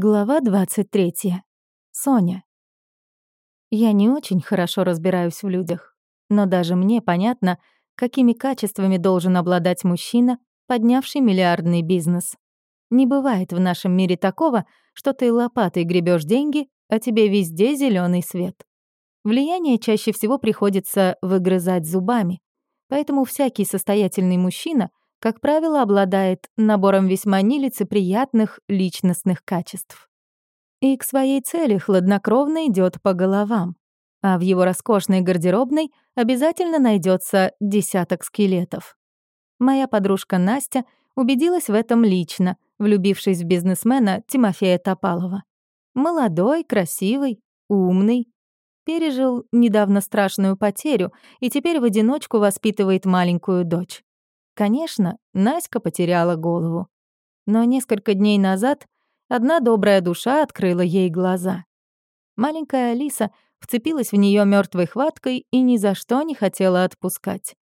Глава 23. Соня. Я не очень хорошо разбираюсь в людях, но даже мне понятно, какими качествами должен обладать мужчина, поднявший миллиардный бизнес. Не бывает в нашем мире такого, что ты лопатой гребешь деньги, а тебе везде зеленый свет. Влияние чаще всего приходится выгрызать зубами, поэтому всякий состоятельный мужчина как правило, обладает набором весьма нелицеприятных личностных качеств. И к своей цели хладнокровно идет по головам, а в его роскошной гардеробной обязательно найдется десяток скелетов. Моя подружка Настя убедилась в этом лично, влюбившись в бизнесмена Тимофея Топалова. Молодой, красивый, умный. Пережил недавно страшную потерю и теперь в одиночку воспитывает маленькую дочь. Конечно, Наська потеряла голову. Но несколько дней назад одна добрая душа открыла ей глаза. Маленькая Алиса вцепилась в нее мертвой хваткой и ни за что не хотела отпускать.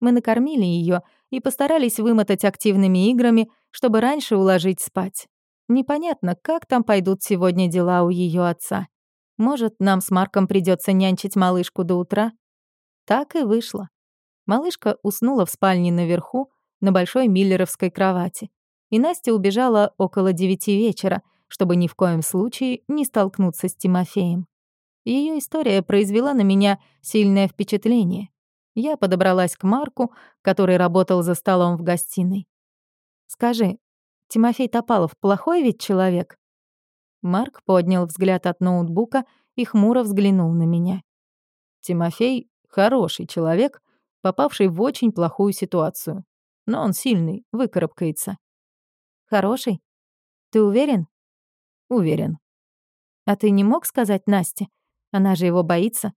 Мы накормили ее и постарались вымотать активными играми, чтобы раньше уложить спать. Непонятно, как там пойдут сегодня дела у ее отца. Может, нам с Марком придется нянчить малышку до утра? Так и вышло. Малышка уснула в спальне наверху, на большой миллеровской кровати. И Настя убежала около девяти вечера, чтобы ни в коем случае не столкнуться с Тимофеем. Ее история произвела на меня сильное впечатление. Я подобралась к Марку, который работал за столом в гостиной. «Скажи, Тимофей Топалов плохой ведь человек?» Марк поднял взгляд от ноутбука и хмуро взглянул на меня. «Тимофей — хороший человек, попавший в очень плохую ситуацию. Но он сильный, выкарабкается. Хороший? Ты уверен? Уверен. А ты не мог сказать Насте? Она же его боится.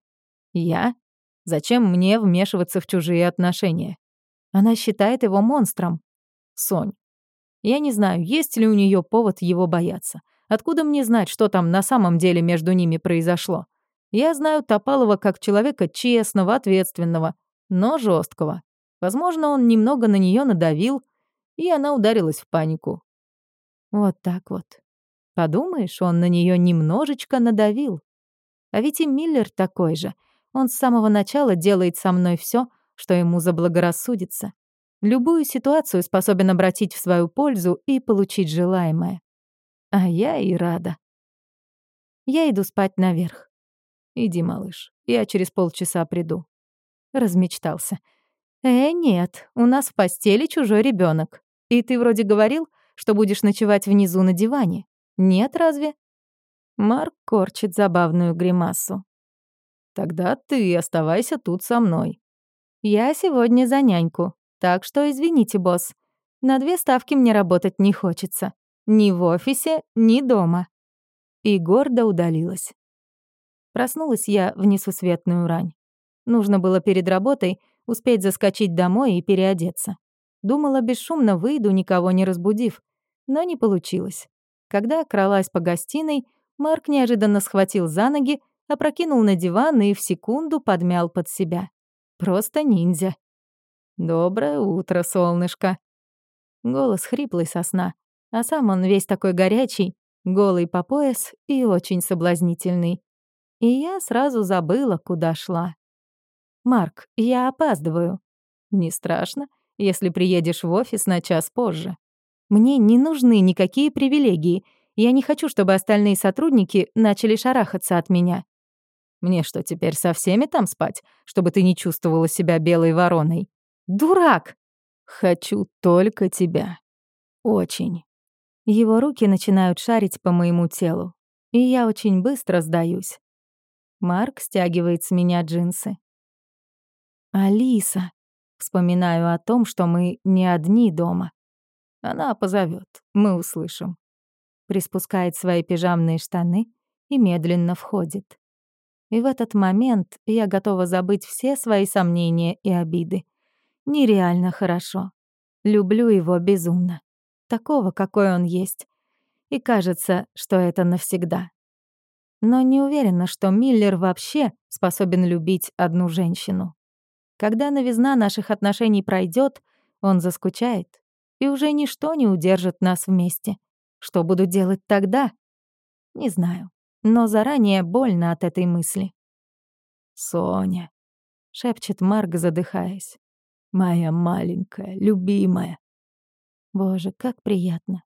Я? Зачем мне вмешиваться в чужие отношения? Она считает его монстром. Сонь, я не знаю, есть ли у нее повод его бояться. Откуда мне знать, что там на самом деле между ними произошло? Я знаю Топалова как человека честного, ответственного, но жесткого. Возможно, он немного на нее надавил, и она ударилась в панику. Вот так вот. Подумаешь, он на нее немножечко надавил. А ведь и Миллер такой же. Он с самого начала делает со мной все, что ему заблагорассудится. Любую ситуацию способен обратить в свою пользу и получить желаемое. А я и рада. Я иду спать наверх. Иди, малыш, я через полчаса приду. Размечтался. «Э, нет, у нас в постели чужой ребенок. И ты вроде говорил, что будешь ночевать внизу на диване. Нет, разве?» Марк корчит забавную гримасу. «Тогда ты оставайся тут со мной». «Я сегодня за няньку, так что извините, босс. На две ставки мне работать не хочется. Ни в офисе, ни дома». И гордо удалилась. Проснулась я в несусветную рань. Нужно было перед работой успеть заскочить домой и переодеться. Думала, бесшумно выйду, никого не разбудив. Но не получилось. Когда кралась по гостиной, Марк неожиданно схватил за ноги, опрокинул на диван и в секунду подмял под себя. Просто ниндзя. «Доброе утро, солнышко». Голос хриплый со сна, а сам он весь такой горячий, голый по пояс и очень соблазнительный. И я сразу забыла, куда шла. «Марк, я опаздываю». «Не страшно, если приедешь в офис на час позже. Мне не нужны никакие привилегии. Я не хочу, чтобы остальные сотрудники начали шарахаться от меня». «Мне что, теперь со всеми там спать, чтобы ты не чувствовала себя белой вороной?» «Дурак!» «Хочу только тебя. Очень». Его руки начинают шарить по моему телу, и я очень быстро сдаюсь. Марк стягивает с меня джинсы. Алиса. Вспоминаю о том, что мы не одни дома. Она позовет, мы услышим. Приспускает свои пижамные штаны и медленно входит. И в этот момент я готова забыть все свои сомнения и обиды. Нереально хорошо. Люблю его безумно. Такого, какой он есть. И кажется, что это навсегда. Но не уверена, что Миллер вообще способен любить одну женщину. Когда новизна наших отношений пройдет, он заскучает, и уже ничто не удержит нас вместе. Что буду делать тогда? Не знаю, но заранее больно от этой мысли. «Соня», — шепчет Марк, задыхаясь. «Моя маленькая, любимая». Боже, как приятно.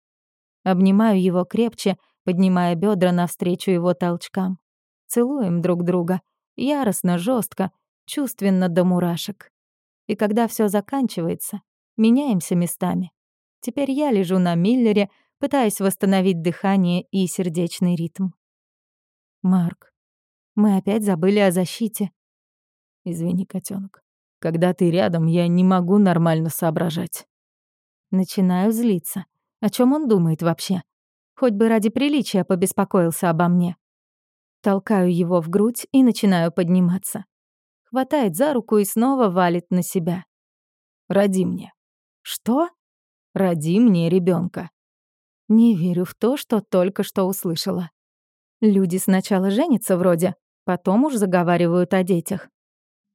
Обнимаю его крепче, поднимая бедра навстречу его толчкам. Целуем друг друга, яростно, жестко, чувственно до мурашек. И когда все заканчивается, меняемся местами. Теперь я лежу на Миллере, пытаясь восстановить дыхание и сердечный ритм. Марк, мы опять забыли о защите. Извини, котенок. Когда ты рядом, я не могу нормально соображать. Начинаю злиться. О чем он думает вообще? Хоть бы ради приличия побеспокоился обо мне. Толкаю его в грудь и начинаю подниматься. Хватает за руку и снова валит на себя. «Роди мне». «Что?» «Роди мне ребенка. Не верю в то, что только что услышала. Люди сначала женятся вроде, потом уж заговаривают о детях.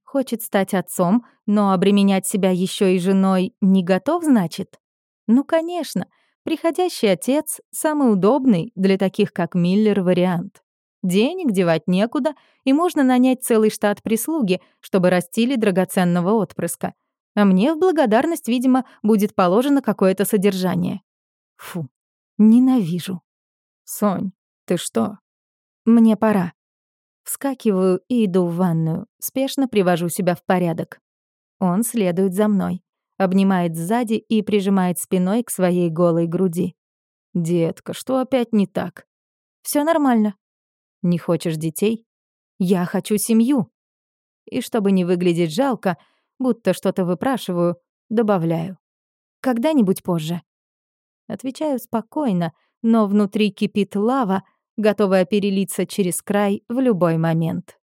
Хочет стать отцом, но обременять себя еще и женой не готов, значит? Ну, конечно, приходящий отец — самый удобный для таких, как Миллер, вариант. Денег девать некуда, и можно нанять целый штат прислуги, чтобы растили драгоценного отпрыска. А мне в благодарность, видимо, будет положено какое-то содержание. Фу, ненавижу. Сонь, ты что? Мне пора. Вскакиваю и иду в ванную, спешно привожу себя в порядок. Он следует за мной, обнимает сзади и прижимает спиной к своей голой груди. «Детка, что опять не так?» Все нормально», не хочешь детей? Я хочу семью. И чтобы не выглядеть жалко, будто что-то выпрашиваю, добавляю. Когда-нибудь позже. Отвечаю спокойно, но внутри кипит лава, готовая перелиться через край в любой момент.